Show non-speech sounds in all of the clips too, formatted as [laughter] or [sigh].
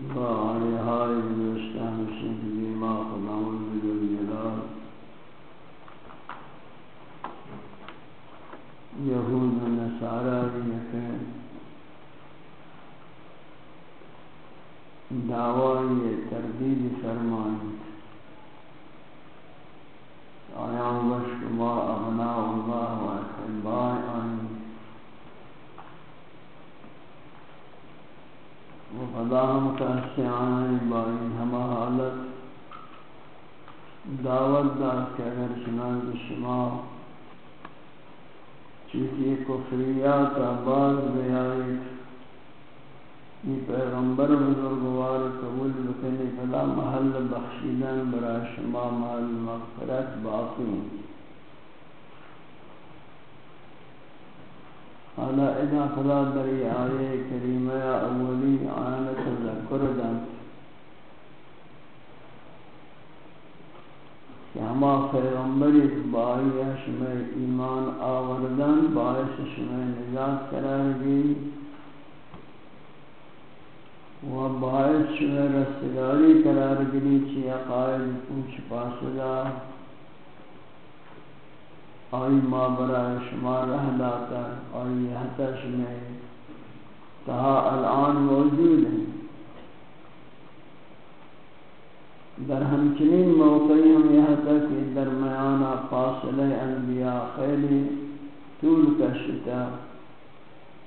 No. پیغمبر بزرگوار قبول بکنے فلا محل بخشیدن برا شما محل مغفرت باقی حالا اذا خدا بری آیه کریمه اولی آیه تذکر دن کہ ہما پیغمبر باعث شما ایمان آوردن، باعث شما نجات قرار گئی و باعث شوه رستگاری قرار گری چی عقائد پوچھ پاسدا آئی ما برای شما رہ داتا آئی حتش میں تہا الان موجود ہیں۔ در ہمچنین موقعی ہم یہاں تک کہ درمیانہ فاصلہ انبیاء خیلی طول کشتا،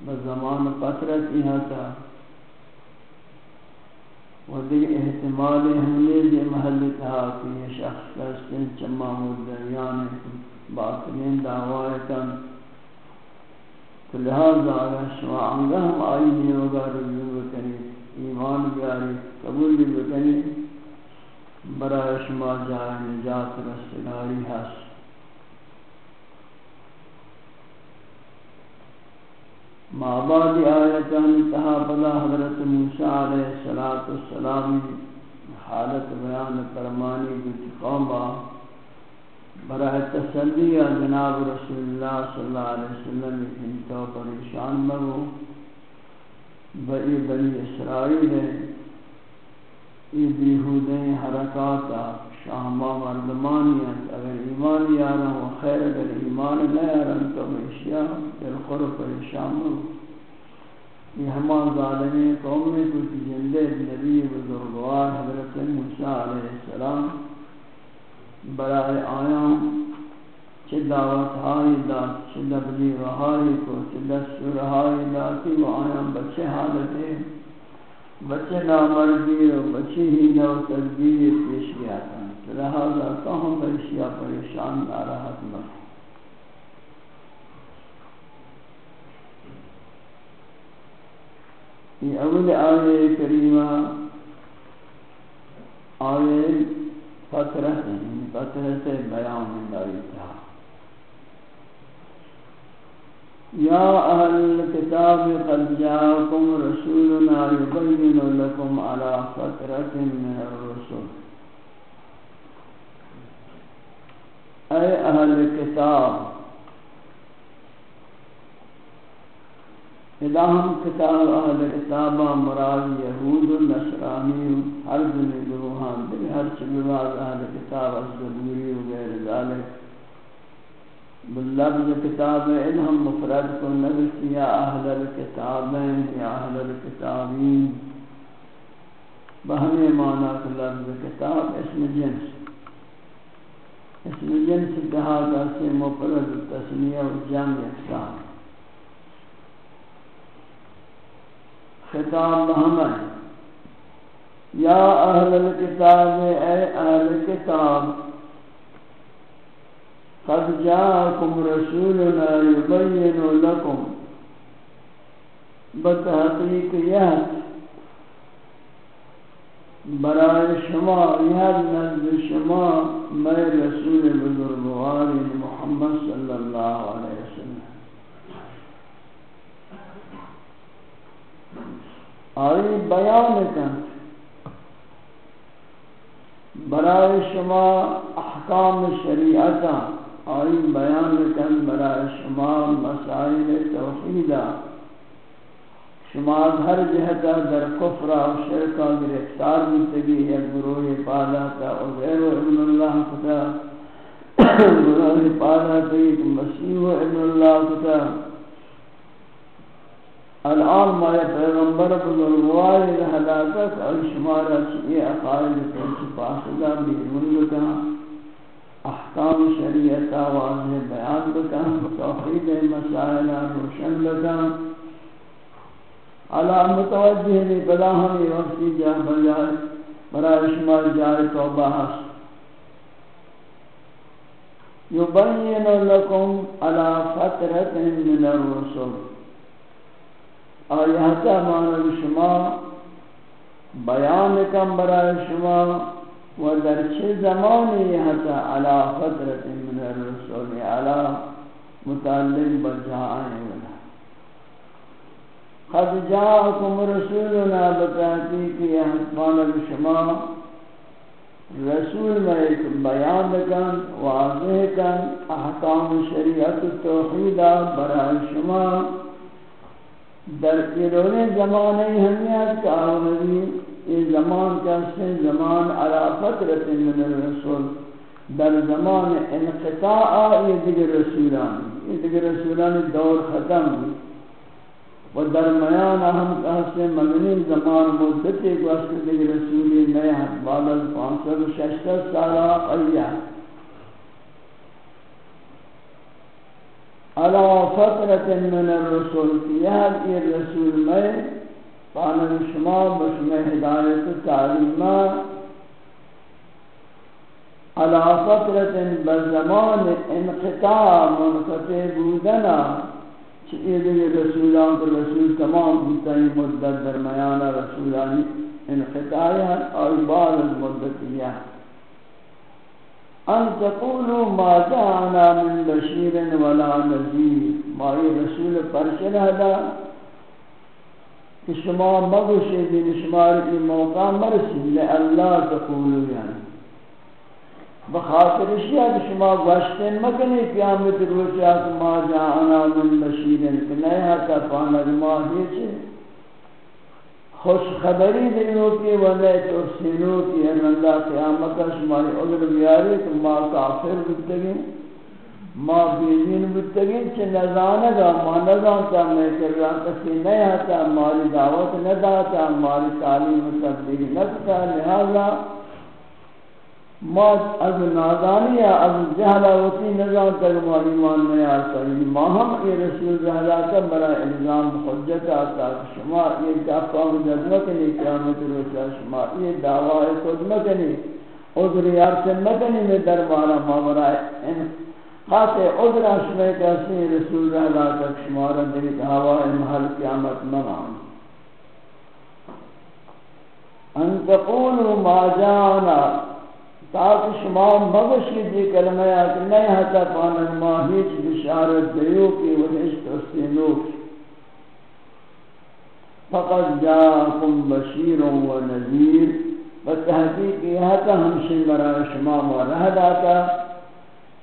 بزمان پترت یہاں تک و دیگه احتمال یہ محل تھا کہ یہ شخص کسکن چما مدعیان یعنی باطلین دعوائتاً تو لہذا اگر شما آنگا ہم آئی نہیں ہوگا، رجوع بکنی، ایمان بیاری قبول بھی بکنی برای شما جائے نجات رستگاری حسن ما آیتان انتہا پدا حضرت موسیٰ علیہ السلام حالت بیان فرمانی بیت قومہ برای تسلی جناب رسول اللہ صلی اللہ علیہ وسلم انتو پریشان مگو بئی بنی اسرائیل ہے ای بیہودیں حرکاتا شاہمہ مردمانیت اگر ایمان یارا و خیر اگر ایمان نیارن تو اشیاء بالخور پریشان مگو یہ ہمان ظالمی قوم میں کچھ جندے نبی بزرگوار حضرت موسیٰ علیہ السلام برای آیان چه دعوت های داد چه دبلی رهایی کو چه دستور های دادی و آیان بچه حالته بچه نامردی و بچه هینه و تدبیر پیش گیا تھا لہذا تو ہم پریشیا پریشان ناراحت نہ۔ یہ اول آیه کریمہ آیه فترہ یعنی فترہ سے بیان داری تھا۔ یا اہل الكتاب، قد جاءكم رسولنا يبين لكم على فترة من الرسل۔ اے اہل کتاب اذا ہم کتاب اہل کتابہ مراد یہود و نصرانی ہر دنی گروہان دلی ہر چلواز اہل کتاب از زبوری و غیر ذالک۔ باللفظ کتاب ان ہم مفرد کو نبسی یا اہل الكتابین یا اہل الكتابین بہنے معنی کہ لفظ کتاب اسم جنس۔ اسم جنس دہاغا سے مفرد تسمیہ و جمع اقسام خطاب ہمیں یا اہل الكتاب اے اہل کتاب قد جاءكم رسولنا يبين لكم بتحقیق یہ برای شما یہ نزد شما میں رسول بزرگوار محمد صلی اللہ علیہ وسلم. آئی بیان کن. برای شما احکام شریعتا آئی بیان کن. برای شما مسائل توحیدا شما ہر جہتا در کفر و شرکا گرفتار بنتگی یک گروہ پاداتا و غیر ابن اللہ خدا گروہ پاداتا یک مسیح ابن اللہ خدا الان ما پیغمبر بزرگوار ہلاکت اور شمارہ چیئے عقائد تنچ فاسدہ بیرون بکا احکام شریعت واضح بیان بکا توحید مسائل روشن بکا علا متوجہ بھی بلا ہمیں وقتی جا بجائے برای شمار جائے توبہ حس یبین لکم علا فترت من الرسول آیاتا مانا شما، بیان کم برای شما، و در چه زمانی حتا علا فترت من الرسول علا متعلق بجائیں ولا قد جاءكم رسولنا بتحقیق احسان شما رسول میں بیان کن، واضح کن، احکام شریعت توحید برای شما در ایرون زمانے ہمیت کا آمدی یہ زمان کسی زمان علا فترت من الرسول. در زمان انقطاع آئی دیگر رسولان. یہ دیگر رسولان دور ختم. و در میان ہم کسی مغنی زمان مدتی کو اصل دیگر رسولی نئے بعد از پانچ سو ششتر سالہ قیہ على فترة من الرسول في هذه الرسول میں قانون شما بشما ہدایت تعلیمات على فترة بزمان انقطاع منقطع بودنا چیئے رسولان کو رسول تمام بتائی مدت درمیان رسولانی انقطاعی اور بعض مدت المدتیہ ان تقولوا ما جاءنا من بشیر ولا نذیر۔ ما رسول پرچن ہدا کہ شما مگوشی دین شمار کی موقع مرسی لے اللہ تقولوا یعنی۔ بخاطر اشیاء شما گوشتن مکنی قیامت روچات ما جاءنا من بشیر کہ نہیں ہتا پانا ما ہی خوش خبری دیو کی ونے تو سینو کی رنگا قیامت شماری عذر بیاری تو ما کافر بتگین. ما بیدین بتگین چھ نزانے گا ما نزانتا میں کر رہا کسی نہیں آتا مالی دعوت نداتا مالی تعلیم تبدیل نکتا لہذا ما از نادانی از جہلاوتی نظام تک ما ایمان نہیں آتا یعنی ما ہم یہ رسول جہلاتا برا الزام حجت آتا. شما یہ جافا حجت مکنی قیامت روچا شما یہ دعوی خود مکنی عذر یارسن مکنی میں دربارا ما برا ان خاصے عذر شما کسی رسول جہلاتا شما را دل دعوی محل قیامت مغان ان تقولوا ما جانا. تاکہ شما مغشی دی کلمہ ہے کہ نہیں ہتا پانا ماہیچ بشارت دیو کی ونشت استینوک فقط جاکم بشیر و نذیر۔ بتحقیق یہ ہتا ہمشن برای شما مرہ داتا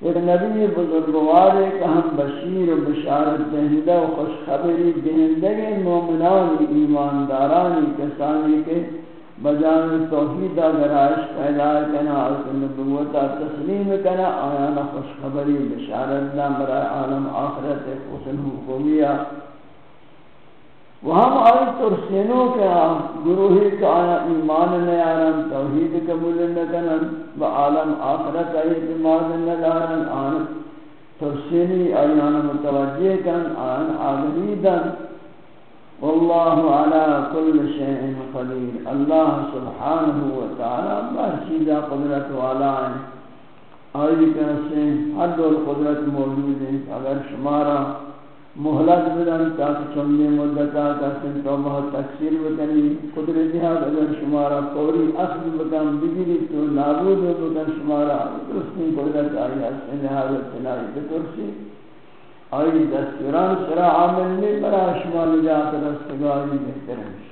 ایک نبی بزرگوار ہے کہ ہم بشیر و بشارت دہندہ و خوشخبری دہندگی مومنانی ایماندارانی کسانی کے بجان توحید گرائش پیدا کنا اور نبوت تسلیم کنا آیا نہ خوشخبری، بشارت دا برای عالم آخرت حسن حکومیہ وہم آئی ترسینوں کے گروہی کا آیا ایمان نیارن، توحید قبول نکنن و عالم آخرت اعتماد ندارن، آن ترسینی آیان متوجہ کن، آن آگری آگریدن والله على كل شيء قدير الله سبحانه وتعالى بہر چیزا قدرت والا ہے. آئی کیسے حد القدرت موجود ہے. اگر شمارا محلت بدن تاکہ چندے مدتا کسن تو بہت تکثیر بکنی. قدرت جہاد اگر شمارا فوری اخذ بکن بگیری تو نابود بکن شمارا. درستی قدرت آئی ہے. حسن لہذا چنائی بکرسی. آئی دستوران سرا عامل نہیں برا شما نجات رستگاری بہتر ہے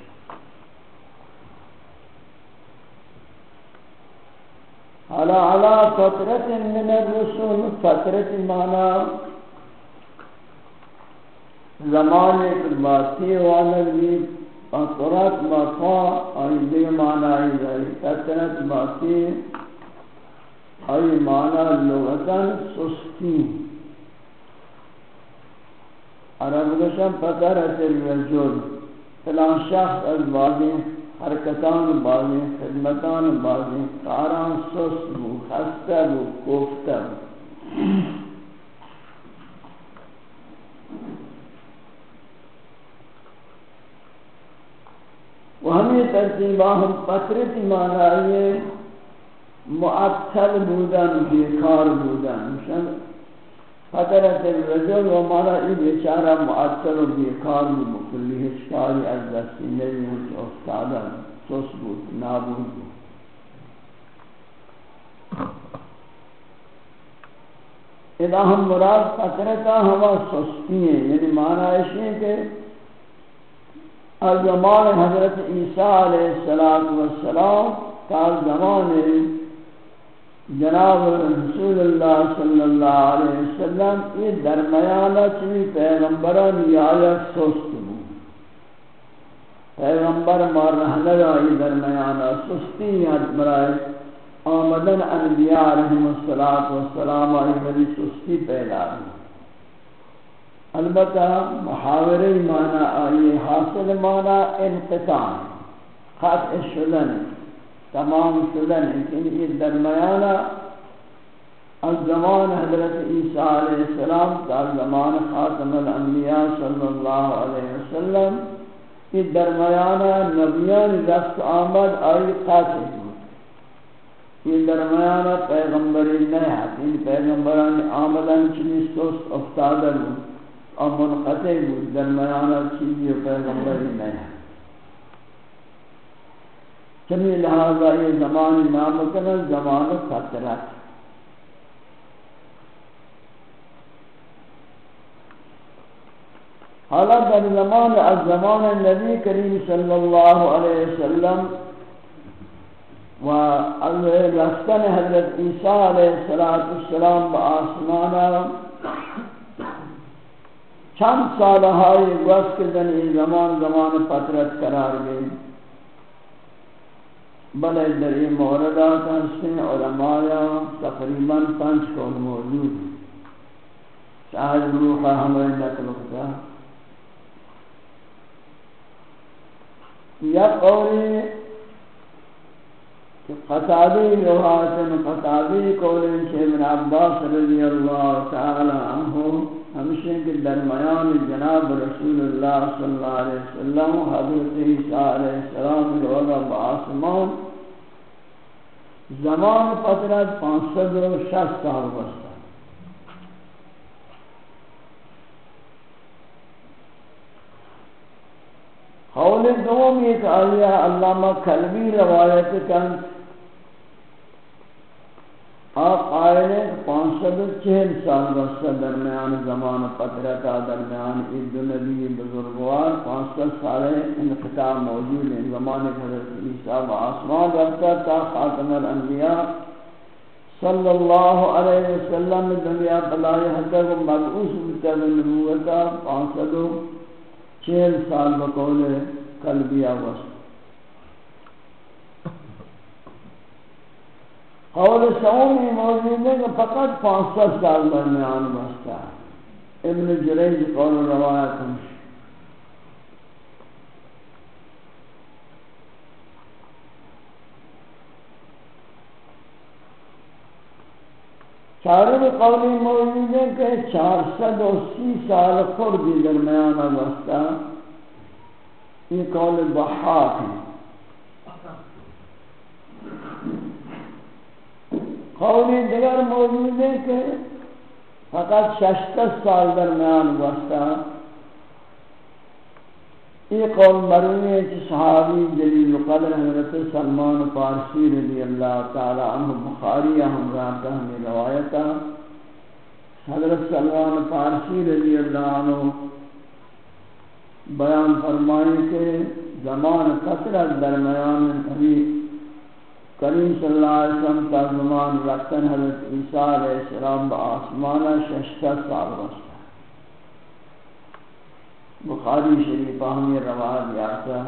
حالا علا فترت من الرسول فترت مانا زمان ایک باتی والا بھی فترت مقا آئی دے مانا آئی دائی فترت باتی آئی مانا لغتا سستی عرب گشم پتر اثر رجل فلان شخص از بازی، حرکتان بازی، خدمتان بازی، کاران سست بو، خسته بو کوفته بو۔ و ہمیں ترتیبہ ہم پترتی معنی معطل بودن، بیکار بودن حضرت الرجل و مانا ای بیچارہ معطل و بیکار و مکلی ہشکاری از دستی نبی ہوں افتادا سوس بود، نابود بود. اذا ہم مراد فترتا ہوا سستی ہیں یعنی مانا ایسی ہے کہ از زمان حضرت عیسیٰ علیہ السلام تا زمان جناب رسول اللہ صلی اللہ علیہ وسلم، یہ درمیانہ چلی پیغمبران آیت سست ہو پیغمبر مار رہنے گا یہ درمیانہ سستی یاد برائے آمدن انبیاء رحم السلام علیہ ولی سستی پیدا ہے البتہ محاوری معنی آئی، حاصل معنی انقطاع، خط شدن۔ ہے تمام شدن لیکن یہ یعنی درمیانہ از زمان حضرت عیسیٰ علیہ السلام تا زمان خاتم الانبیاء صلی اللہ علیہ وسلم، یہ درمیانہ نبیان رفت آمد آئی قاتل یہ درمیانہ پیغمبری یعنی نہیں ہے ان پیغمبران آمدن چنی سوست افتادر بود اور منقطع بود، درمیانہ چیزی و پیغمبری نہیں چمی لہذا یہ زمان نام کنن زمان فترت حالا در زمان از زمان نبی کریم صلی اللہ علیہ وسلم و از رستن حضرت عیسیٰ علیہ السلام با آسمانا چند سالہائی گوست کردن زمان زمان فترت قرار گئی بلے در یہ موردات ہستیں علماء تقریباً پانچ کون موجود ہیں۔ شاید روح ہمیں نقل ہوتا۔ یا قولی قطعی روحات قطعی قولی ابن عباس رضی اللہ تعالی عنہ ہمشہ کے درمیان جناب رسول اللہ صلی اللہ علیہ وسلم، حضرت عیسیٰ علیہ السلام روغا بآسمان زمان فترت پانچ سد و شست سال بستا۔ قول دوم ایک آیا علامہ کلبی روایت کن آپ قائل ہیں کہ پانچ سو چہل سال وسط درمیان، زمان پترتا درمیان، عید نبی بزرگوار پانچ سو سال انقطاع موجود ہیں۔ زمان حضرت عیسیٰ و آسمان رفتا تا خاتم الانبیاء صلی اللہ علیہ وسلم، دنیا بلائی حضرت مبعوث بتا نبوتا پانچ سو چہل سال بقول قلبی آوست قول سومی موجود ہے کہ فقط پانچ سو سال درمیان بستا ہے۔ ابن جریج قول روایت ہمشہ چاروں قولی موجود ہے کہ چار سد و سی سال خردی درمیان وسطا یہ قول بحاق ہے۔ قولی دیگر موجود ہے کہ فقط ششتر سال درمیان وسطا یہ قول مروی ہے کہ صحابی جلیل قدر حضرت سلمان فارسی رضی اللہ تعالی عنہ بخاری ہم راتا ہمیں روایتا حضرت سلمان فارسی رضی اللہ عنہ بیان فرمائی کہ زمان کثرت درمیان ابھی کریم صلی اللہ علیہ وسلم کا زمان رکھتن حضرت عیسیٰ علیہ السلام با آسمانہ ششتر سال وسط بخاری شریف ہمیں روایت یافتہ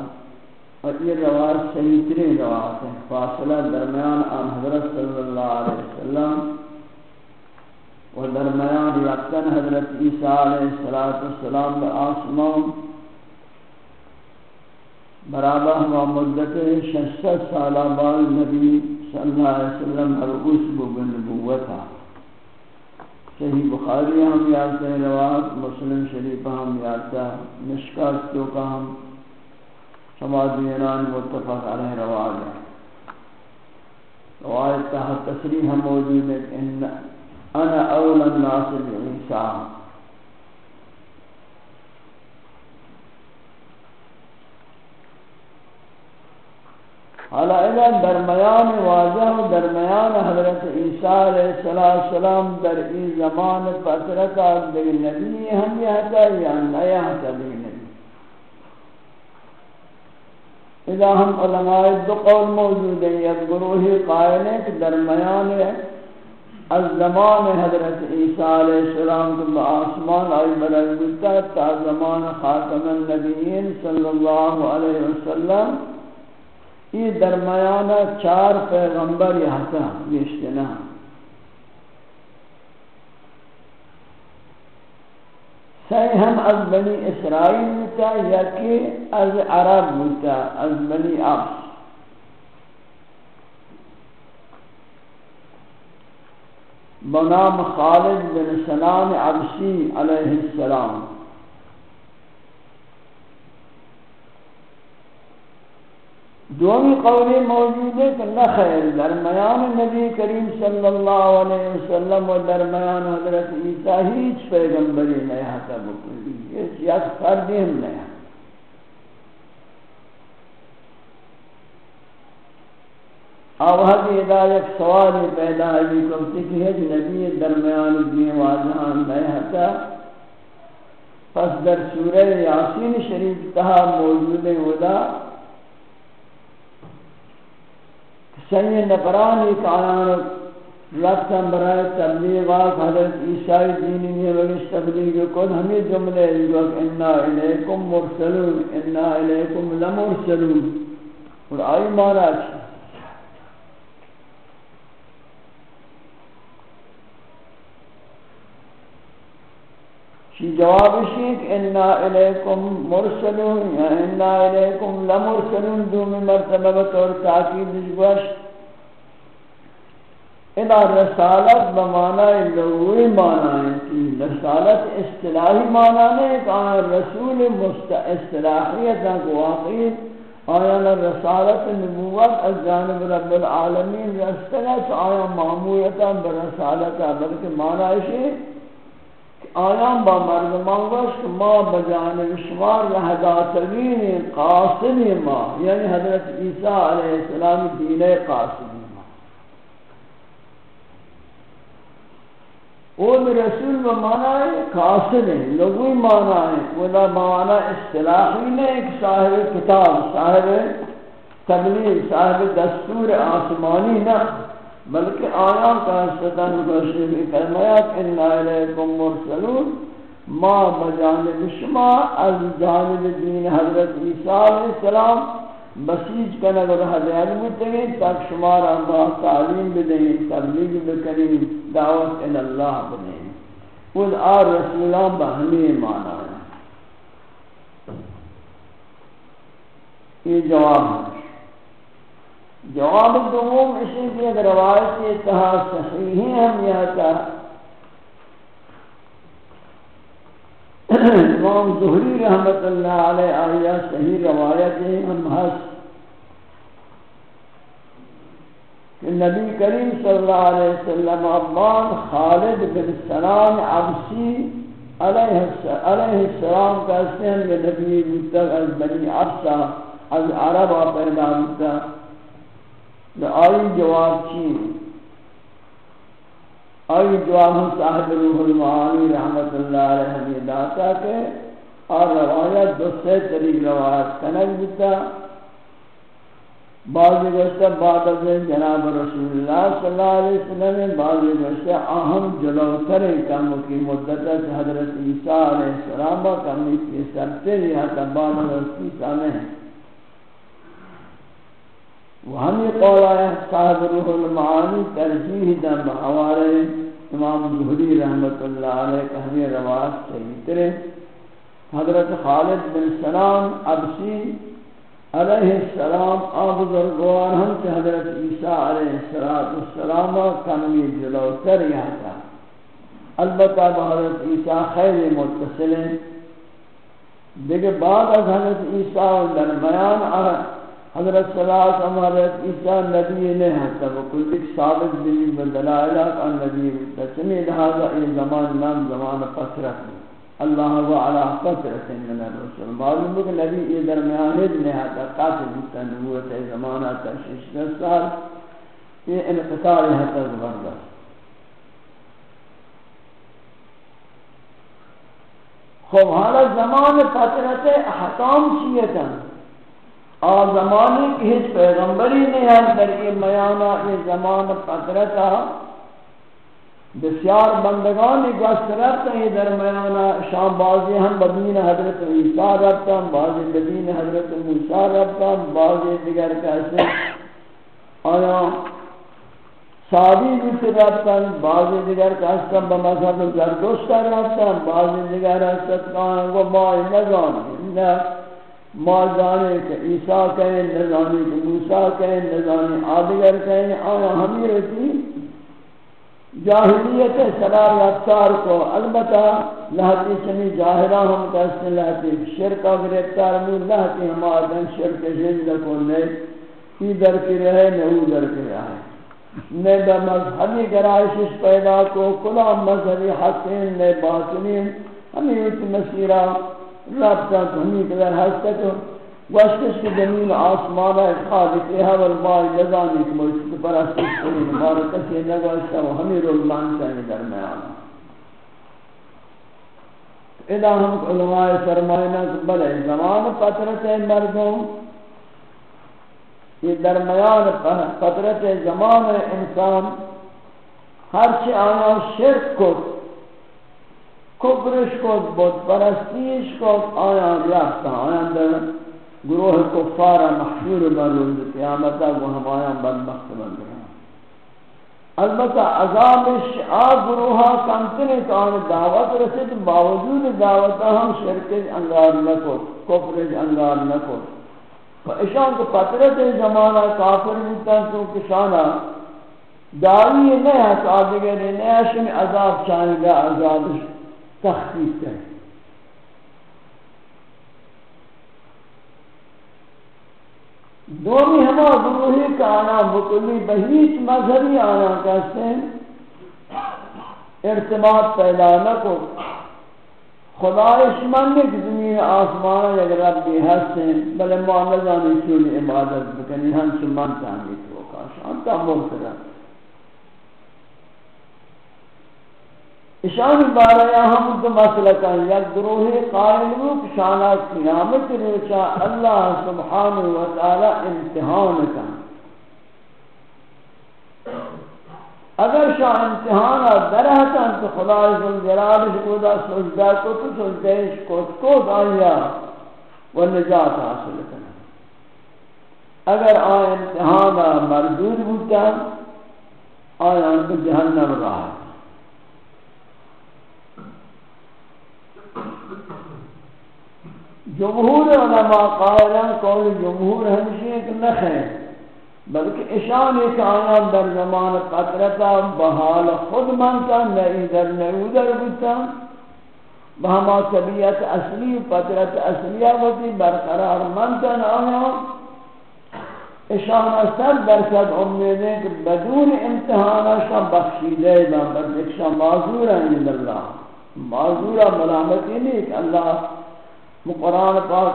اور یہ روایت صحیح ترین روایت ہے۔ فاصلہ درمیان آن حضرت صلی اللہ علیہ وسلم و درمیان یقتن حضرت عیسیٰ علیہ السلام با آسمان برابر ہوا مدت شست سالہ بعد نبی صلی اللہ علیہ وسلم مرعوس بگن نبوتا صحیح بخاری ہم یادتے ہیں روایت مسلم شریف ہم یادتا مشکات تو کا ہم سمادینان متفق علیہ روایت ہے۔ روایت تحت تصریح موجود ہے ان انا اول الناس بعیسیٰ۔ حالا اگر درمیان واضح و درمیان حضرت عیسیٰ علیہ السلام در این زمان فترت آگ دیگر نبی ہم یہ حتا یا نیا حتا دیگر نبی اذا ہم علماء دو قول موجود ہیں یک گروہ قائل ہے کہ درمیان از زمان حضرت عیسیٰ علیہ السلام کو آسمان آئی برگتا تا زمان خاتم النبیین صلی اللہ علیہ وسلم یہ درمیانہ چار پیغمبر یہاں تھا یہ سی ہم از بنی اسرائیل ہوتا یا کہ از عرب ہوتا از بنی عبس۔ بنام خالد بن سنان عبسی علیہ السلام۔ دومی قولی موجود ہے کہ نخیر درمیان نبی کریم صلی اللہ علیہ وسلم و درمیان حضرت عیسیٰ ہیچ پیغمبری نہیں حتا بکل کہ یک فردی ہم نہیں آوہد ادا ایک سوال پیدا ہے کہ کہ نبی درمیان دین واضحان نہیں ہتا پس در سورہ یاسین شریف تہا موجود ہودا سنی نفرانی کانان رفتن برای تبلیغ تبلیغات حضرت عیسیٰ دینی میں وگش تبلیغ کن. ہمیں جملے جو انا الیکم مرسلون، انا الیکم لمرسلون. اور آئی مانا چھے شی جواب شیک انا الیکم مرسلون، یا انا الیکم لمرسلون دو میں مرتبہ بطور تاکید جگوش انا رسالت بمعنی لغوی معنی کی رسالت اصطلاحی معنی نہیں کہ آیا رسول اصطلاحیت کو واقعی، آیا رسالت نبوت از جانب رب العالمین رستگت آیا معمولیتا برسالتا بلکہ معنی ہے آیان با مردمان گوشت ما بجانب شمار لحداتوین قاسم ما. یعنی حضرت عیسیٰ علیہ السلام دین قاسم ما. اون رسول و معنی قاسم لغوی معنی ولا معنی اصطلاحی نہیں کہ صاحب کتاب، صاحب تبلیغ، صاحب دستور آسمانی نہ بلکہ آیا کا ستن گوشی بھی فرمایات ان علیکم مرسلون، ما بجانب شما از جانب دین حضرت عیسیٰ علیہ السلام بسیج کنگ اور حضرت متگین تک شما را با تعلیم بدیں تبلیغ بکنیں دعوت اللہ بدیں خود آر رسولان بہنی مانا ہے یہ جواب ہے۔ جواب دوم اسی کی اگر روایت اتحا صحیح ہم یہ کا امام ظہری رحمت اللہ علیہ آیا صحیح روایت ہم حس کہ نبی کریم صلی اللہ علیہ وسلم عبان خالد بن سلام عبسی علیہ السلام کا اسم یہ نبی مستق از بنی عبسہ از عربہ پیدا مستق آئی جواب چی آئی جواب صاحب روح المعانی رحمت اللہ علیہ داتا کے اور روایت دو سے طریق روایت کنک بتا۔ بعضی گوشتا بعد از جناب رسول اللہ صلی اللہ علیہ وسلم بعضی گوشتا اہم جلوتر کم کی مدت حضرت عیسیٰ علیہ السلام کمی کے کی سرتے لہذا بعد از عیسیٰ میں وہمی قول آیا صاحب روح المعانی ترجیح دن بحوارے امام ظہری رحمت اللہ علیہ کہ ہمیں رواز صحیح ترے حضرت خالد بن سلام عبسی علیہ السلام آب ذرگوار ہم سے حضرت عیسیٰ علیہ السلام کمی جلوتر یہاں تھا۔ البتہ حضرت عیسیٰ خیر متصل دیکھ بعد از حضرت عیسیٰ درمیان حضرت صلی اللہ علیہ وسلم حضرت عیسیٰ نبی نے حتی وہ کل ایک ثابت دلیل بندلائلات ان نبی تسمی لہذا این زمان نام زمان فترت اللہ و علا فترت من الرسول معلوم ہے کہ نبی یہ درمیان نے حتی قاتل بودتا نبوت زمانہ تشیش نسال یہ انقطار حتی زبردست خوب حالا زمان فترت احکام چیئتا آزمانی کی ہیچ پیغمبری نہیں ہے، در یہ میانا یہ زمان قدرتا بسیار بندگانی گوشت ربتا یہ در میانا شام بازی ہم بدین حضرت عیسیٰ ربتا بازی بدین حضرت موسیٰ ربتا بازی دیگر کیسے۔ آیا سادی بیت ربتا بازی دیگر کیسے بمذہب زردوشت ربتا بازی دیگر حضرت کہاں وہ بائی نظام ما جانے کہ عیسیٰ کہیں نظامی کہ موسیٰ کہیں نظامی آدگر کہیں، آیا ہمیں رہتی جاہلیت سلار افسار کو۔ البتہ لہتی سمی جاہرہ ہم کہتے لہتی شرکہ گرفتار میں لہتی ہم آدن شرک جن لکھو نے ای در کی رہے نہو در کی رہے۔ نے بمذہبی گرائشش پیدا کو کلا مذہبی حسین نے باطنین۔ ہمیں ہوتی مسیرہ رابطہ تو ہمیں قدر ہستا تو گوشتش کے زمین آسمانہ خالق ہے والماء لزانی کہ مرشد پرستش کنی مبارکہ سے نگوشتا و ہمیں رول مانتا ہے درمیان ادا ہم علماء فرمائنا کہ بلے زمان پترت مردوں، یہ درمیان قدرت زمان انسان، ہر چی آیا شرک کو کبرش کو بود پرستیش کو آیا ریاکتا آیا در گروہ کفار محشور بروز قیامتا وہ ہم آیا بدبخت بند رہا البتہ عذابش آ گروہا کمتنے تو آنے دعوت رسید، باوجود دعوتا ہم شرکش انگار نکو، کفرش انگار نکو. اشان کو پترت زمانہ کافر بودتا تو کشانا داری نہیں ہے تو آدھگر نہیں ہے، شمی عذاب چاہیں گا عذاب تخصیص ہے دومی ہما گروہی کا آنا مکلی بہیت مذہبی آنا کہتے ہیں۔ ارتباط پیدا نہ کو خدایش مننے کہ زمین آسمان اگر ربی ہستیں بلے معاملانی چونی عبادت بکنی، ہم سمان چاہنی تو شانتا مرتدہ اشان بارے ہم دو مسئلہ کہیں یک گروہ قائل روپ شانہ قیامت روچا اللہ سبحانہ وتعالی امتحان کن اگر شاہ امتحان درہتاں تو خدا عزم جلالش کو دا سجدہ کو تو سجدہش کو کو دایا و نجات حاصل کرنا اگر آ امتحان مردود بودتا آیا ان کو جہنم رہا جمہور علماء قائلان قول جمہور ہمشی ایک نخ نخیں بلکہ اشان ایک آیان در زمان قطرتا، بحال خود منتا نئی در نئی در بودتا بہما طبیعت اصلی، قطرت اصلیہ ہوتی برقرار منتا آیا۔ اشان اثر درصد امیدیں کہ بدون امتحانشا بخشیدے دا بلکہ معذور ہیں اللہ۔ معذورہ ملامتی نہیں کہ اللہ قرآن پاک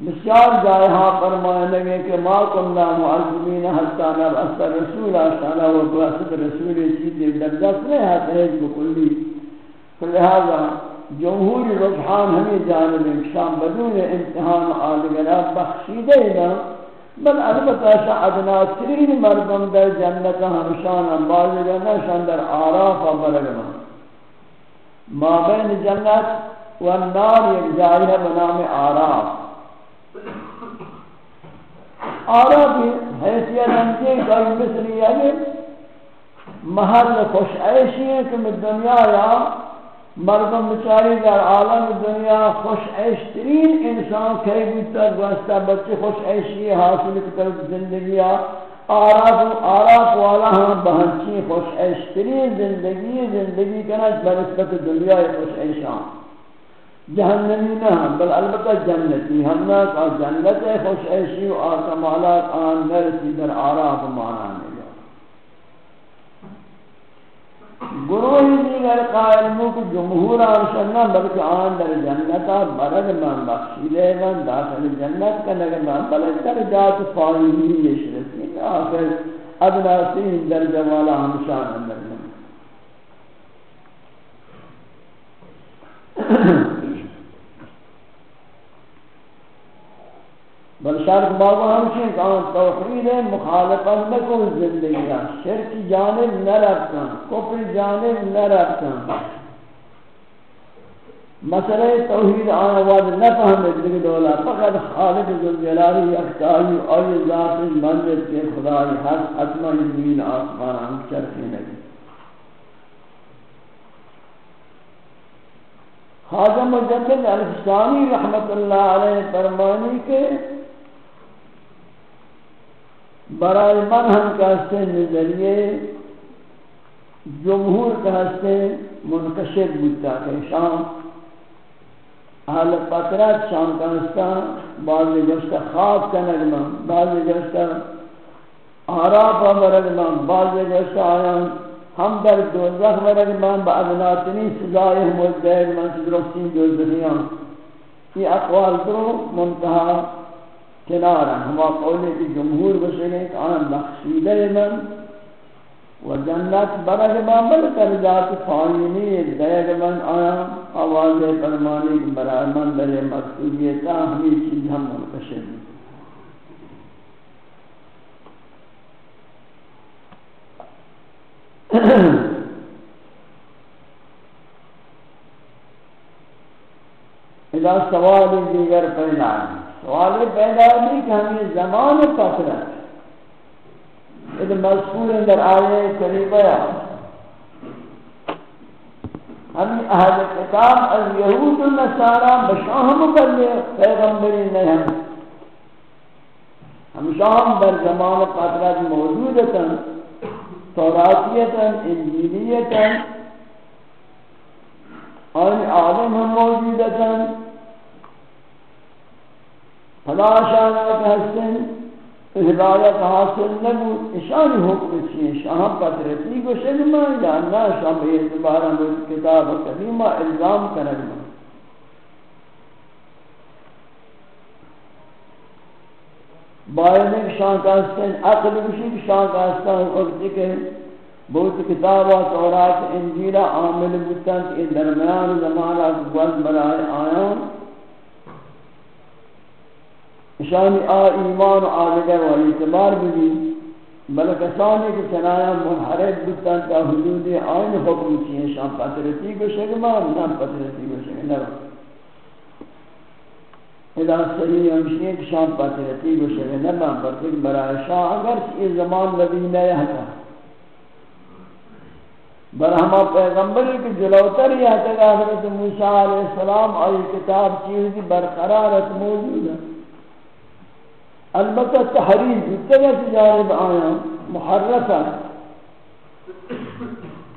بسیار جائے ہاں فرمائے لگے کہ ما کننا معظمین حتی نبعث رسول آشانا و قرآن رسول چیزی در نہیں ہے تحیج بکلی۔ لہذا جمہوری رجحان ہمیں جانب شام بدون امتحان آدگرہ بخشیدے نا، بل البتہ شاہ ادنا ترین مردم در جنت ہمشان بازگرنا شان در آراف برگنا ما بین جنت والنار یک جائے ہے بنام آراف آرا حیثیت انجی کوئی مثلی ہے محل خوش عیشی ہے کہ میں دنیا یا مردم بچاری در عالم دنیا خوش عیش ترین انسان کئی بیتا گوستا بچے خوش عیشی حاصل کرتا زندگی آراف آراف والا ہم بہنچی خوش عیش ترین زندگی زندگی کنا بنسبت دنیا خوش عیشان جہنمی نہ ہم، بل البتہ جنتی ہم نہ کہ جنت خوش عیشی و کمالات، آن نرسی در آراب مانا میں گروہی دیگر قائل مو جمہور آرشن نہ، بلکہ آن در جنتا برد من بخشی لے من داخل جنت کا نگر من بلکہ در جات فاہمی یشرسی آخر ادنا سین در جوالا ہمشان اندر من بل شرط بابا ہمشہ کہ آن توحید مخالفت بکن زندگی شرک جانب نہ رکھتا کفر جانب نہ رکھتا مسئلہ توحید آن آواز نہ فہمت دیکھ دولا، فقط خالق ذوالجلالی اختاری اور ذات منزل کے خدای حس حتمہ زمین آسمان ہم چرکے نگی۔ خواجہ مجدد الفسانی رحمت اللہ علیہ فرمانی کے برای من ہم کہتے نظریے جمہور کہتے منکشد بودتا کہ شام، اہل پترات شام کہستا بعض جشتا خواب کا نگمہ بعض جشتا آراف برگمہ بعض جشتا آیان، ہم در دوزخ ورگ با ادناتنی سزای حمود دید من سدرستین دوزخیان یہ اقوال درو منتہا کنارا، ہما قولی کی جمہور بسریں کہ آن بخشیدہ من و جنت برگ من بل ترجات فائنی دیگ من آیا، آواز فرمانی کہ برای من در مقصودیتا ہمیں چیز ہم منقشر اذا سوال دیگر پیدا ہے۔ سوال پیدا ہے کہ ہمیں زمان فترت اذا مذکور اندر آئے قریبا ہم اہل کتاب از یہود النصارى بشاہم کر لیے پیغمبری نہیں ہم۔ ہم شاہم در زمان فترت موجود ہیں توراتیتا انجیلیتا اور عالم ہم موجودتا فلا شانات حسن ہدایت حاصل نبود اشانی حکم چیئے شاہم پترتی کو شنما یا نا شاہم بے اعتبارا کتاب کریمہ الزام کرنما باید ایک شان کہستن عقل بشی کی شان کہستن وقتی کہ بہت کتابہ تورات انجیلہ عامل بودتاں کہ درمیان زمانہ قبل برائے آیان۔ شانی آ ایمان و آدگر و اعتبار بھی بلکہ سانی کے سنایا منحرف بودتاں کہ حدود آئین حکم چیئے شان پترتی کو شکمان نام پترتی کو شکمان اذا صحیح ہمشنی کہ شام پاتے رہتی گوشے نبا پر تک برای شاہ اگر یہ زمان نبی نہیں ہتا بر ہما پیغمبری کی جلوتر یہ ہتا حضرت موسیٰ علیہ السلام آئی کتاب چیزی برقرارت موجود ہے۔ البتہ تحریر جتنے سے جانب آیا محرفہ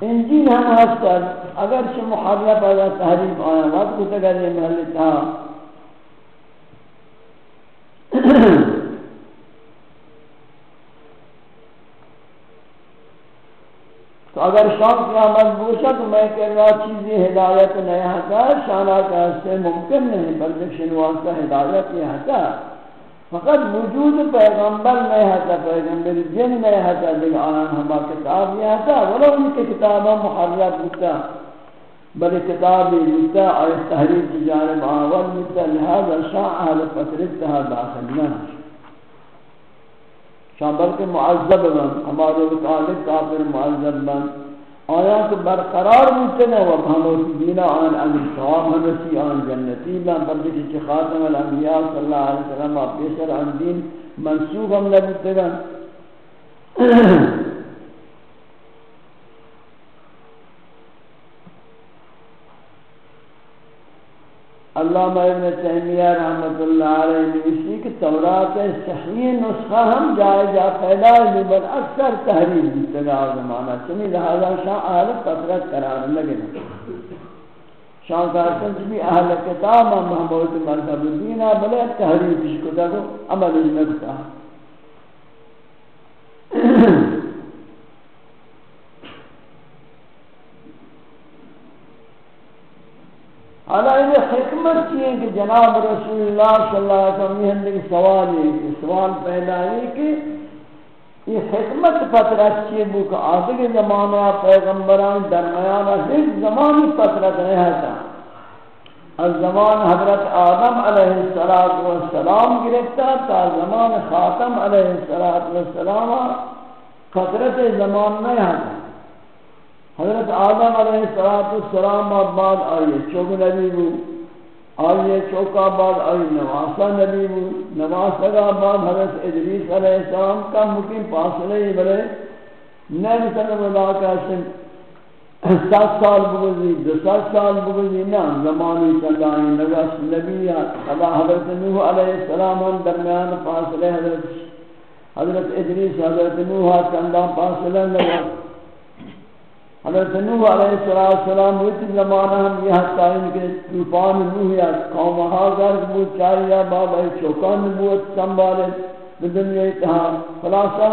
انجین ہم ہستر اگر سے محرف آیا تحریف آیا، وقت کو تگر یہ محل تھا۔ تو اگر شام قیامت بوشا تو میں کہہ رہا چیزی ہدایت نہیں ہتا شانہ کا سے ممکن نہیں، بلکہ شنوان کا ہدایت یہ ہتا فقط وجود پیغمبر نہیں ہتا پیغمبر جن نہیں ہتا دیکھ آنان ہما کتاب یہ ہتا ولو ان کے کتابہ محرب ہوتا بل کتابی لیتا اور تحریر کی جانب آول لیتا لہذا شاہ اہل فترتها داخل نہ شاہ بلکہ معذب بن، ہمارے متعلق کافر معذب بن۔ آیا کہ برقرار مجھنے و ہموتی دینا آن علی ثواب ہمسی آن جنتی بن بلکہ چی خاتم الانبیاء صلی اللہ علیہ وسلم آپ پیسر آن دین منصوب ہم نبیتے گا علامہ ابن تیمیہ رحمت اللہ علیہ نے اسی کہ تورات صحیح نسخہ ہم جائے جا پیدا ہے بل اکثر تحریر دیتا زمانہ چنی لہذا شاہ اہل فترت قرار لگے شاہ کارتن جی بھی اہل کتاب محمود مذہب دینا بلے تحریر بشکتا کو عمل نکتا حالا یہ حکمت کی ہے کہ جناب رسول اللہ صلی اللہ علیہ وسلم یہ ہم سوال ہے کہ سوال پہلا ہے کہ یہ حکمت پترت چیئے بو کہ آدھے زمانہ پیغمبران درمیانا ہیچ زمانی پترت نہیں ہے از زمان حضرت آدم علیہ السلام گرفتا تا زمان خاتم علیہ السلام فترت زمان نہیں ہے حضرت آدم علیہ السلام بعد آئیے، چوک نبی بو، آئیے، چوکا بعد آئی نواسا نبی بو، نواسا کا بعد حضرت ادریس علیہ السلام کا مکیم فاصلے ہی بلے نبی صلی اللہ کا سن سات سال بگزی دو سات سال بگزی نا زمانی چندانی نواس نبی اللہ حضرت نوح علیہ السلام درمیان فاصلے، حضرت حضرت ادریس، حضرت نوح چندان فاصلے نواس حضرت نوح علیہ السلام ہوتی زمانہ ہم یہ حتائیں کہ طوفان نوح یا قوم آگر بود چاہی یا بابا چوکان نبوت سنبھالے بدنیا اتحاد. خلاصہ،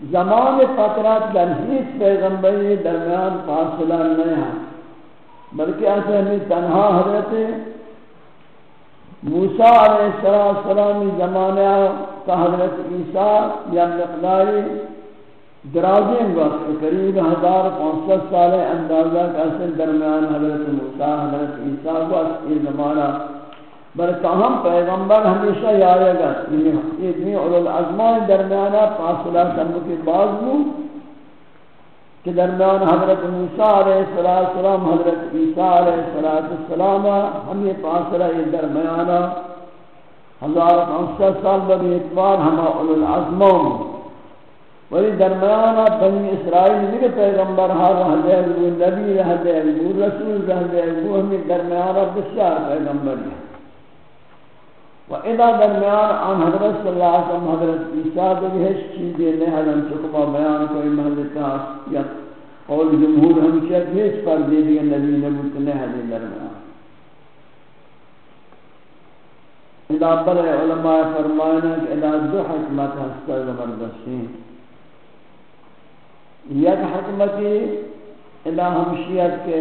زمان فترات در ہیچ پیغمبری درمیان فاصلہ نہیں ہے، بلکہ ایسے ہمیں تنہا حضرت موسیٰ علیہ السلام، زمانہ کا حضرت عیسیٰ یا مقداری درازیں وقت قریب ہزار پانسٹھ سال اندازہ کا اصل درمیان حضرت موسیٰ، حضرت عیسیٰ وقت یہ زمانہ۔ تاہم پیغمبر ہمیشہ یاد گا یہ دنیا اور العظمان درمیانہ فاصلہ سب کے بعد ہوں کہ درمیان حضرت موسیٰ علیہ السلام حضرت عیسیٰ علیہ السلام ہم یہ فاصلہ یہ درمیانہ ہزار پانسٹھ سال بڑی اعتبار ہم اول العظمان ولی درمیانہ بنی اسرائیل میرے پیغمبر ہاں رہ جائے وہ نبی رہ جائے وہ رسول رہ جائے وہ ہمیں درمیانہ بسیار پیغمبر ہے و اذا درمیان آن حضرت صلی اللہ علیہ وسلم حضرت عیسیٰ کو بھی ہیچ چیزیں نہیں حضرت چکمہ بیان کوئی محلتا یا قول جمہور ہمشہ ہیچ پر دے نبی نبوت نہیں درمیان اذا بلع علماء فرمائنا کہ اذا دو حکمت ہستا زبردستی یک حکمتی اذا ہمشیت کے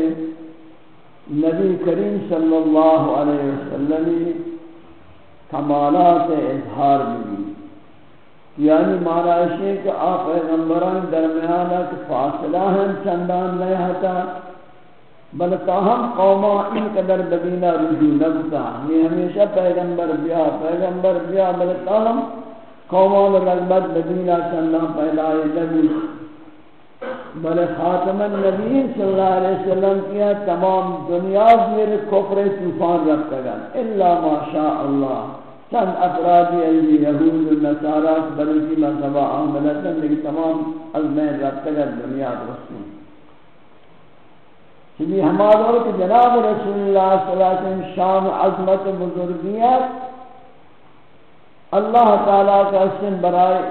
نبی کریم صلی اللہ علیہ وسلم کمالات اظہار بھی یعنی مانا کہ آپ پیغمبران درمیان ایک فاصلہ ہیں چندان نہیں ہتا بل تاہم قوما ان قدر بدینہ رجوع نبتا یہ ہمیشہ پیغمبر بیا پیغمبر بیا، بل تاہم قوما رغبت بدینہ چندان پیدا نبی۔ بل خاتم النبی صلی اللہ علیہ وسلم کیا تمام دنیا میرے کفر طوفان رکھتا گا الا ما شاء اللہ۔ چند افرادی ایلی جی، یہود و نصارات بلکی مذہبہ عاملتا لیکن تمام از میں ربطہ گر دنیا رسول چلی جی، ہمارا کہ جناب رسول اللہ صلی اللہ علیہ وسلم شان عظمت بزرگیت اللہ تعالیٰ کا اسم برائے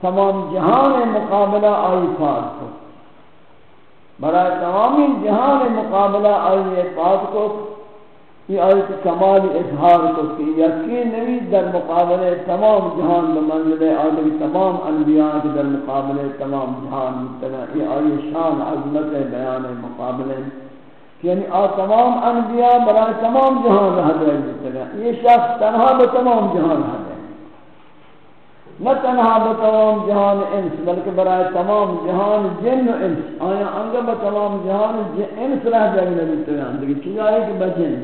تمام جہان مقابلہ آئی پاس کو برائے تمامی جہان مقابلہ آئی پاس کو یہ آیت کمال اظہار کو کہ یقین نبی در مقابلے تمام جہان بمنزل آدم تمام انبیاء کے در مقابلے تمام جہان مطلع یہ آیت شان عظمت بیان مقابلے یعنی آ تمام انبیاء برای تمام جہان رہ دے مطلع یہ شخص تنہا بتمام جہان رہ نہ تنہا بتمام جہان انس، بلکہ برای تمام جہان جن و انس۔ آیا انگا بتمام جہان انس رہ دے مطلع اندگی چیز آئے کہ بجن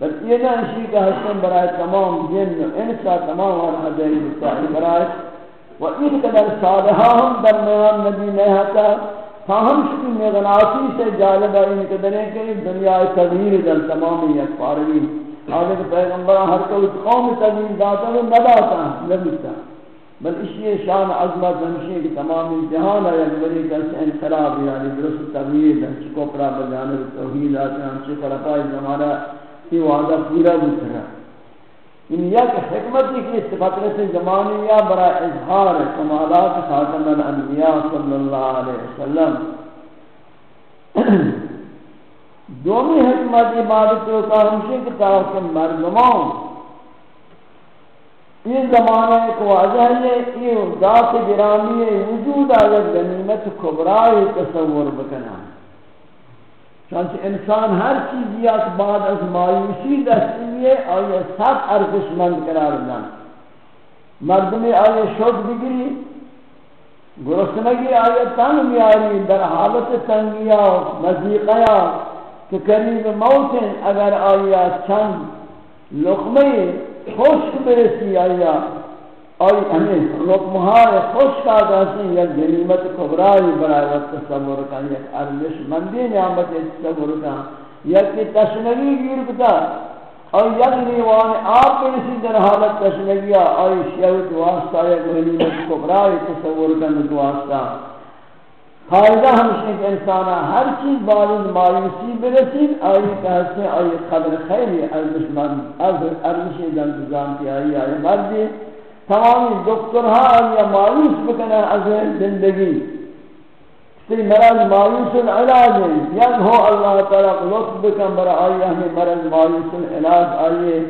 بس یہ نہ اسی کا حسن برائے تمام جن و انسا تمام اور حضری بتائی برائے۔ و این قدر صالحہ ہم درمیان نبی نہیں ہتا فاہم شکی مغناسی سے جالب ہے ان قدر ہے کہ دنیا تغییر دل تمام یک پاروی آگے پیغمبر ہر کوئی قوم تغییر داتا ہے نہ داتا نبیتا بل اسی شان عظمت ہمشی کہ تمام جہان ہے یک بری کا انقلاب یعنی درست تغییر دل چکو پرا بجانب توحید آتے ہیں چکو رفائی زمانہ یہ وعدہ پورا بترا ان یک حکمتی کی استفادہ سے زمانی یا برا اظہار کمالات خاتم الانبیاء صلی اللہ علیہ وسلم. [clears throat] دومی حکمت عبادت کا ہمشہ کہ تاکہ مردمان یہ زمانہ ایک واضح ہے، یہ ذات گرامی وجود آیت غنیمت کبرائی تصور بکنا۔ چانچہ انسان ہر چیز یا بعد از مایوسی دستی ہے اور یہ سب ارزش مند قرار دن۔ مردمی آئے شد بگری گرسنگی آئے تنگ میاری در حالت تنگیا مزیقیا کہ قریب موت اگر آیا چند لقمے خوشک برسی آیا۔ اور ہمیں لقمہار خوش کا کہتے ہیں یک جنیمت کبرائی برای وقت تصور کا یک ارزش مندی نعمت تصور کا یک تشنگی گیر کتا اور یک نیوان آپ کے پر در حالت تشنگی اور شیوت واسطہ یک جنیمت کبرائی تصور کا نتواسطہ فائدہ ہمشہ کہ انسانا ہر چیز بارد مایوسی برسید، آئی کہتے ہیں، آئی قدر خیلی ارزش مند ارزش انتظام کی آئی آئی مردی۔ تمامی دکتر ها یا مایوس بکنن از زندگی۔ تی مرض مایوس العلاج ہے۔ یک ہو اللہ تعالی لطف بکن برا آئی ہمیں مرض مایوس العلاج آئیے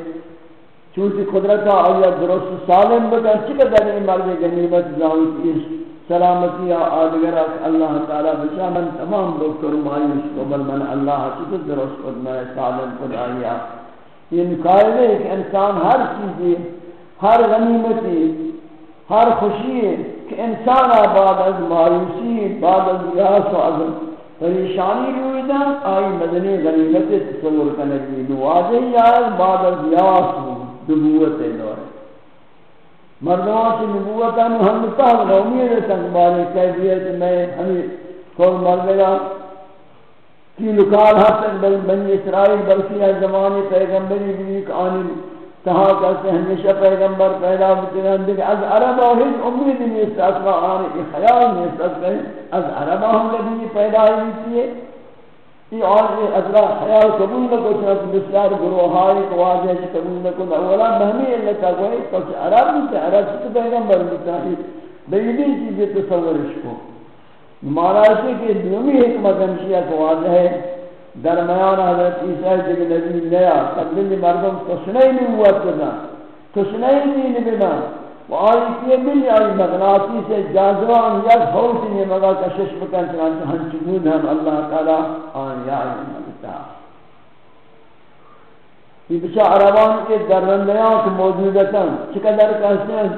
چونکہ قدرت آئی درست سالم بکن چکہ در این مرض غنیمت زاویت اس سلامتی آدگر اللہ تعالی بچا، من تمام دکتر مایوس کو بل من اللہ چکت درست خود میں سالم خود آیا یہ قائل ہے کہ انسان ہر چیزی ہر غنیمتی ہر خوشی کہ انسان بعد از مایوسی بعد از یاس و از پریشانی روی دا آئی مدنی غنیمت تصور کنگی، نوازی یا بعد از یاس و دبوت دور مردمان کی نبوت ہم ہم مستحب امید ہے بارے کیفیت میں ہمیں کول مر گیا۔ کی لکال حسن بل بنی اسرائیل بلکی ہے زمانی پیغمبری بھی کہ آنی۔ تہا کہتے ہمیشہ پیغمبر پیدا ہوتے ہیں۔ دیکھ از عرب آہید امید نہیں اس اصلا آنی، خیال نہیں اس اصلا از عرب آہم نبی پیدا ہوئی تھی یہ اور یہ ادرا خیال قبول نہ کو چاہت بسیار گروہائی کو واضح ہے قبول نہ کو اولا مہمی اللہ کا کوئی تو عرب نہیں تھے عرب سے پیغمبر نہیں بیدی چیزیں تصورش کو۔ مانا ہے دومی حکمت ہمشیہ کو واضح ہے۔ درمیان حضرت عیسیٰ جی جب نبی نیا تقبیل مردم تسنئی نبوت کنا تسنئی دین بنا و آئی کیے ملی آئی مغناطی سے جازوان یک حوث نے مگا کشش بکن چنانچہ ہم چکون ہم اللہ تعالی آن یا آئی مگتا یہ بچہ عربان کے درندیاں کے موجودتا چقدر کہتے ہیں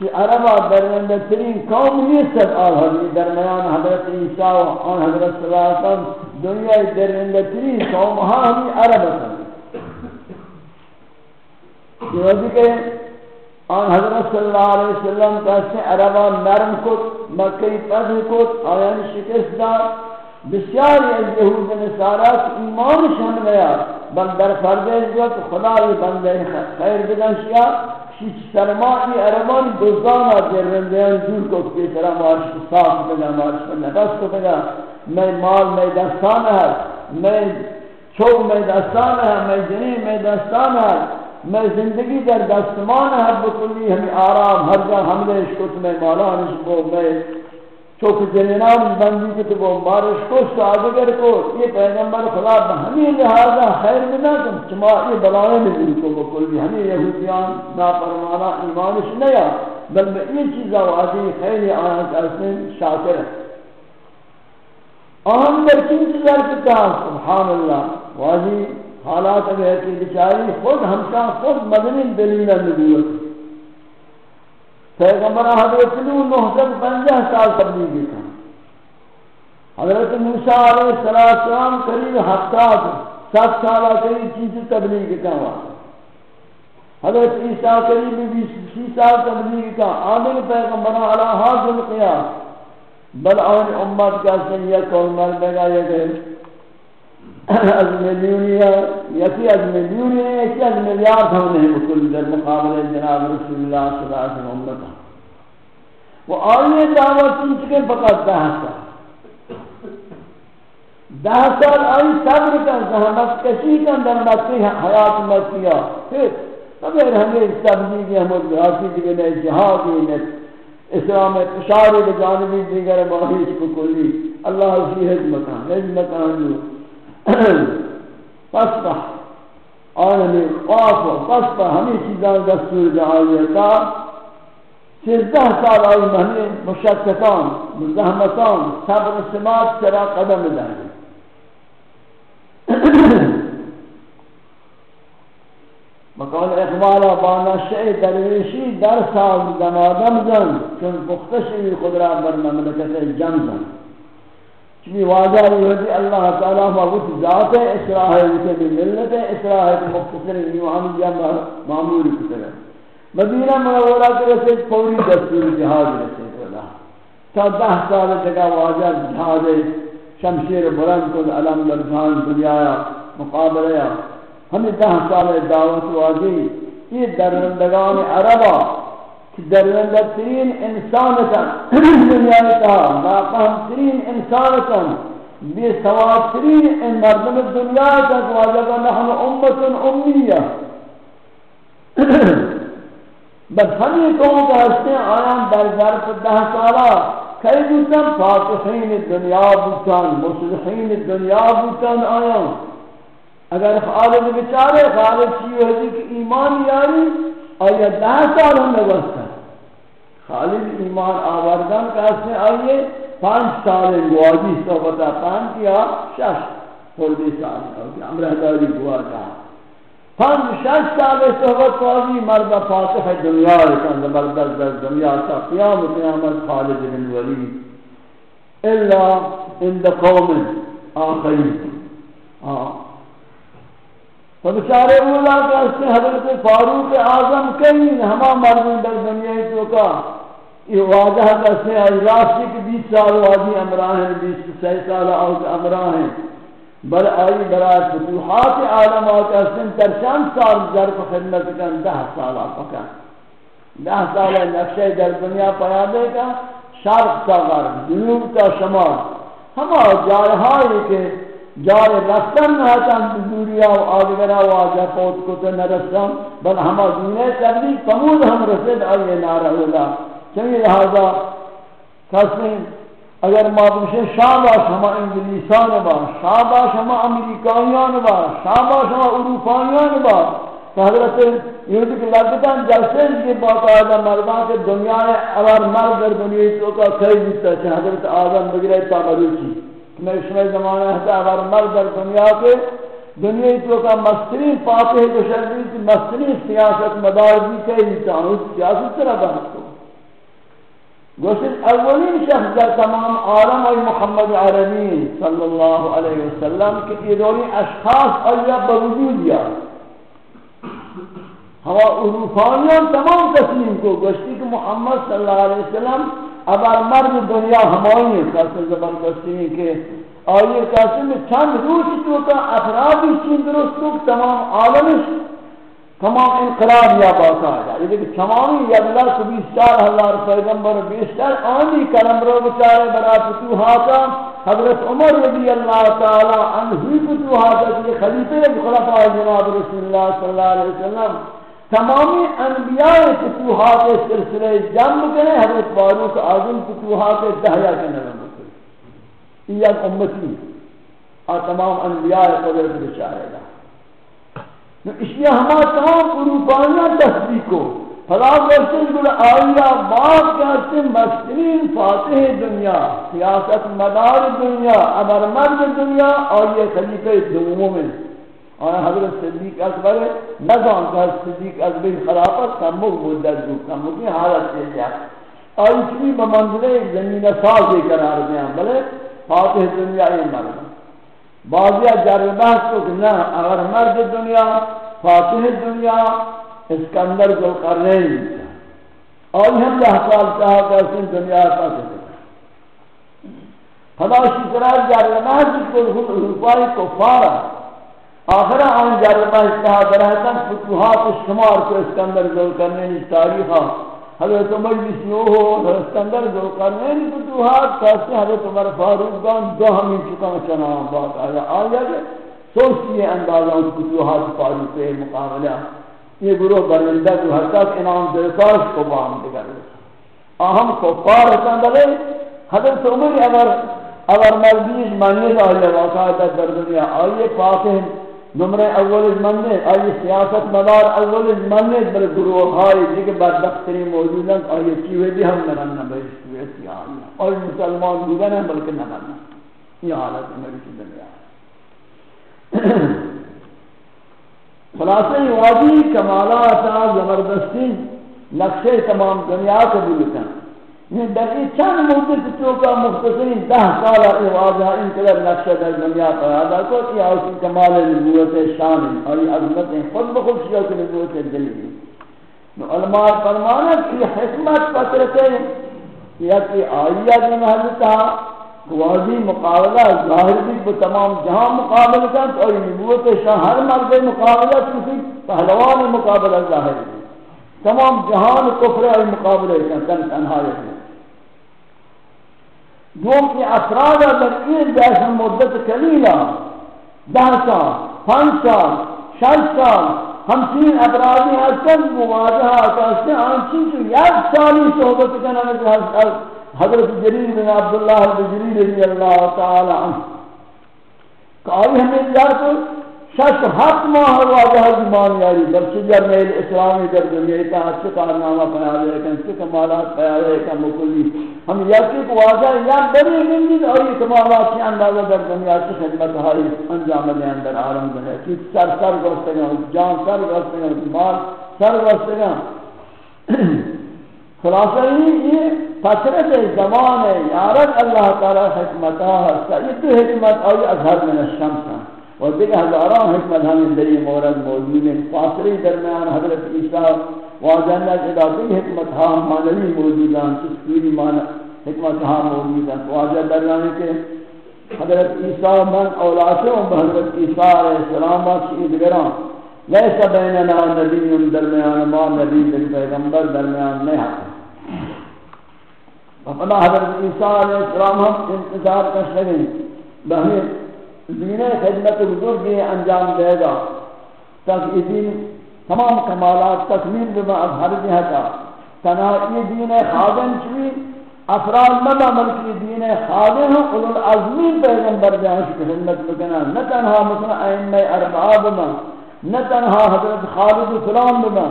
کہ عربہ درندہ ترین قوم نہیں سب آل حضرت درمیان حضرت عیسیٰ و آن حضرت صلی اللہ علیہ وسلم دنیا درندہ ترین قوم ہاں ہمیں عربتا یہ وجہ کہ آن حضرت صلی اللہ علیہ وسلم کہتے عربا نرم کت، مکی پدھ کت، آیان شکست دار بسیاری از یہود نصارات ایمان شن گیا۔ بل در فردیش گوت خدا یہ خیر بدن شیا شیچ سرمانی عربان دوزانا در رندیان دور کت کے طرح مارش صاف بگا مارش پر نفس کو بگا میں مال، میں دستان ہے۔ میں چھوک میں دستان ہے۔ میں جنی میں دستان ہے۔ میں زندگی در دستمان ہے بکلی ہمیں آرام، ہر جا حملے شکت میں مالانش کو میں چوک جنینان بندی کی تو وہ مارش کو، سادگر کو، یہ پیغمبر خدا ہمیں لہذا خیر بنا کم چما یہ بلائے نہیں کو بکلی ہمیں یہودیان ناپرمانا ایمانش نیا، بل میں یہ چیزا واضح خیر آیات اسن شاکر ہے۔ اہم در چین چیزار کتا سبحان اللہ، واضح حالات اگر کہ بچاری خود ہمشان خود مدنی دلیل نبوت پیغمبر حضرت نو نحسن پنجہ سال تبلیغی تھا۔ حضرت موسیٰ علیہ السلام قریب ہفتاد سات سالہ قریب چیز تبلیغی کا ہوا۔ حضرت عیسیٰ قریب بیس سی سال تبلیغی کا۔ عامل پیغمبر علیہ حاضر قیام۔ بل آن امت کا سنیت کول مر بگا یہ کہ از میلیونی ہے یکی از میلیونی ہے یکی از میلیارد ہم نہیں مکل در مقابل جناب رسول اللہ صلی اللہ علیہ وسلم. امتا وہ آئیے دعوت سن چکے فقط دہ سال. دہ سال آئی صبر کا زحمت کشی کا در مکی حیات مکیہ پھر، بغیر ہمیں سبزی تبلیغی ہم راسی دیگے نئے جہادی نئے اسلام اشاری بجانبی دیگر باہیش کو کلی اللہ اسی حکمتان حکمتان جو فصبح عالمی یعنی قاف و فصبح ہمیں چیزان دستور جعالیتا سیزدہ سال آئی مہمی مشکتان مزہمتان صبر سمات سرا قدم داری مقال اقبالا بانا شئی درویشی در سال دمادم زن، چون بختشی خود را بر مملکت جم زن۔ چمی واضح ہوتی اللہ تعالیٰ مبوت ذات اصلاح ہے اسے بھی ملت اصلاح ہے مختصر ایمان یا معمول کی طرح مدینہ منورہ کے رسے فوری دستور جہاد رسے اللہ۔ تا دہ سال جگہ واضح جہاد شمشیر بلند کن، علم لرجان دنیا مقابلہ۔ ہمیں دہ سال دعوت واضح۔ یہ درندگان عربہ درندہ ترین انسان کن دنیا کا ناقہم ترین انسان کن بے سواد ترین ان مردم دنیا تک واجب نحن امت امیہ [clears throat] بس ہمیں کہوں کہ ہستے آیان در ظرف دہ سالہ کئی بوتن فاتحین دنیا بوتن مصلحین دنیا بوتن آیان. اگر خالد بچارے خالد چیو ہے کہ ایمان یاری آیا دہ سال ہم نے بستا خالد ایمان آوردن کا اس میں آئیے پانچ سال گوادی صحبتہ پانچ کیا شش خوردی سال. ہے امرہ داری گوادا پانچ شش سال صحبت قاضی مرد فاتح دنیا رکن مرد در دنیا تا قیام قیامت خالد بن ولید. الا اند قوم آخری تو بچارے اولا کہ حضرت فاروق اعظم کئی ہما مردوں در دنیا تو کا یہ واضح کہتے ہیں راستی کے بیس سال واضح امراہ ہیں، بیس سی سال آؤت امراہ ہیں۔ بل آئی برای فتوحات عالم آتا سن تر چند سال ضرب خدمت کن دہ سال آتا دہ سال نقشہ در دنیا پیادے کا شرق تا غرب، جنوب تا شمال۔ ہما جارہائی کے جار رفتن نہتن بزوریا و آدگرہ واجہ پوت کو تو نرسن بل ہما دنیا تبلیغ کمود ہم رسد آئیے نارہ اللہ چمی لہذا کسی اگر ما بوشے شاباش ہما انگلیسان با، شاباش ہما امریکایان با، شاباش ہما اروپایان با، کہ حضرت یہودی کے لگتاً جلسے کے باقاعدہ مردان کے دنیا ہے اگر مرد در دنیا تو کا کئی دیتا ہے حضرت آدم بگرے تا مروچی میں اس میں زمانہ ہے اگر مرد در دنیا کے دنیا تو کا مسترین پاتے ہیں جو شرطی مسترین سیاست مدار بھی کئی دیتا ہے اس سیاست طرح بہت کو گوشت اولین شخص در تمام عالم ای محمد عربی صلی اللہ علیہ وسلم کہ یہ دوری اشخاص آیا بوجود یا. ہوا اروپانیان تمام تسلیم کو گوشتی کہ محمد صلی اللہ علیہ وسلم ابر مرد دنیا ہمائی ہیں کسی زبردستی ہیں کہ آئیے کسی میں چند روز تو کا افرادی چین درست تمام عالمش تمام انقلاب یا باقا ہے یہ کہ تمامی یا اللہ چار ہزار پیغمبر بیشتر آنی کلم رو بچارے برا فتوحاتا۔ حضرت عمر رضی اللہ تعالی عنہ فتوحاتا کہ خلیفہ خلفاء جناب رسول اللہ صلی اللہ علیہ وسلم۔ تمامی انبیاء فتوحات سلسلے جنب کرے حضرت فاروق اعظم فتوحات دہیا کے نظر یہ امتی اور تمام انبیاء قدرت بچارے گا اس لیے ہمارا تمام اروپانیاں تصدیق کو۔ فلا ورسل گل آئیا باپ کہتے مسترین فاتح دنیا، سیاست مدار دنیا، امر مرد دنیا اور یہ خلیفہ دنوں میں۔ اور حضرت صدیق اکبر نظام کا صدیق اکبر خلافت کمک مدد جو کمک کی حالت سے جا اور اس کی بمنزلے زمین ساز قرار دیا بلے فاتح دنیا یہ مرد بعضیا جاری بحث کو کہ نہ اگر مرد دنیا فاتح دنیا، اسکندر ذو قرنین اور ہم دہ سال چاہا کہ اس دنیا فاتح خدا شکرار جاری بحث کو روپائی کفارا آخرہ آن جاری بحث کہا درہتا فتوحات شمار کو اسکندر ذو قرنین تاریخہ حضرت عمر بسیو ہو، حضرت اندر جو کرنے نہیں فتوحات کہتے حضرت عمر فاروق گان دو ہمیں چکا چنا بات آیا آیا کہ سوچتی ہے اندازہ اس فتوحات فاروق کے مقابلہ۔ یہ گروہ برندہ جو ہر تک انعام درکاش کو بام دگر اہم کو پار اتندلے حضرت عمر اگر اگر مردیش منید آیا واقعہ در دنیا آئیے پاک ہیں۔ نمرے اول مننے آئی سیاست مدار اول مننے بل گروہ ہائی دیکھ بدبخت ترین موجود ہیں، آئی چیوے بھی ہم نرنا بیشتوے سیاہی اور مسلمان دیگر ہیں، بلکہ نرنا یہ حالت ہے میری کی دنیا خلاصہ یہ واضح کمالات زبردستی نقشے تمام دنیا کو بلکہ یہ در این چند مدت تو کا مختصرین ده سال ای واضح این قدر نقشه در دنیا پر پیدا کو کہ اس کمال نبوت شان اور عظمت خود بخود شیا کہ نبوت دلیل. نو علماء فرمانا کہ حکمت فترت یا کہ آیات میں حضرت واضح مقابلہ ظاہر بھی تمام جہاں مقابلہ کا اور نبوت شان ہر مرد مقابلہ کسی پہلوان مقابلہ ظاہر تمام جہان کفر اور مقابلہ کا تن تنہا ہے دوم کی افراد در این دست مدت کلیلا، ده سال، پنج سال، شش سال، همچنین افرادی هستند مواجهه کسی آنچین که یک سالی صحبت کنند حضرت جلیل بن عبدالله جلیل رضی اللہ تعالی عنہ کہ آئی ہمیں یار کو شش ہفت ماہ واجہ زمان یاری در چجر میل اسلامی در دنیا تا چه کارنامہ پیاوے کن چه کمالات پیاوے کن مکلی۔ ہم یکی کو واجہ یا بری گندید اور یہ کمالات کی اندازہ در دنیا چه خدمت ہائی انجام دے اندر عالم دے کی سر سر گوستگا جان سر گوستگا مال سر گوستگا خلاصہ یہ فترت زمان ہے۔ یارت اللہ تعالی حکمتہ سید حکمت اور اظہر من الشمس ہے اور دیگر ہزاران حکمت ہمیں دری مورد موجود ہیں فاصلی درمیان حضرت عیسیٰ واجنہ جدا بھی حکمت ہاں مانوی موجود ہیں تسکیری مانا حکمت ہاں موجود ہیں واجہ درمیان کے حضرت عیسیٰ من اولاشوں حضرت عیسیٰ علیہ السلام شہید گران لیسا بیننا نبی درمیان، ما نبی در پیغمبر درمیان نہیں حق اپنا حضرت عیسیٰ علیہ السلام ہم انتظار کر سکیں۔ بہنی دین خدمت بزرگی انجام دے گا۔ تاکہ یہ دین تمام کمالات تکمیل بما از ہر جہتا تنہا یہ دین خادم چوی افراد مدہ ملکی دین خادم قلو العظمین پیغمبر جہاں کی خدمت بکنا۔ نہ تنہا مثلا ائمہ اربعہ بما نہ تنہا حضرت خالد سلام بما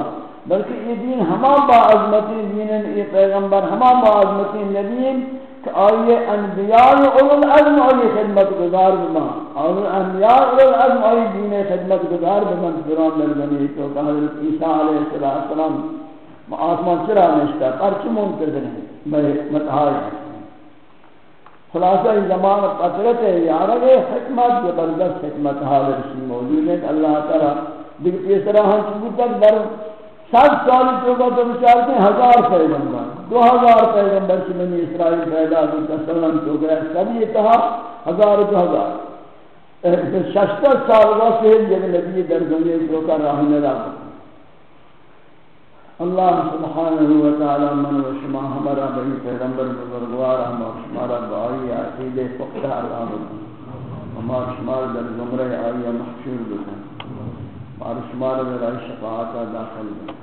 بلکہ یہ دین ہمان با عظمتی دین، یہ پیغمبر ہمان با عظمتی نبیین کہ آئیے انبیاء اولو العظم آئی خدمت گزار بما۔ اولو انبیاء اولو العظم آئی دین خدمت گزار بما۔ دران مردنی تو کہ حضرت عیسیٰ علیہ السلام۔ آسمان چرا نشتا پرچ منتظر ہیں میں متحائی خلاصہ زمان قطرت ہے یارگ حکمت زبردست حکمت حال رسی موجود ہے۔ کہ اللہ تعالی دیکھ پیسرا ہم چکو تک در سات سال تو کا تو بچارتے ہیں ہزار پیغمبر، دو ہزار پیغمبر سے بنی اسرائیل پیدا ہوئی تسلم تو گیا سبھی اتحا ہزار۔ دو ہزار ششتر سال کا سیل جب نبی در دنیا تو کا راہ ندا اللہ سبحانہ و تعالی من و شما ہمارا بنی پیغمبر بزرگوار، ہم و شمارا بائی عقید پختہ اللہ ہمارا شمار در زمرہ آئی محشور بکن پارشمار میں رائے شفاعت داخل میں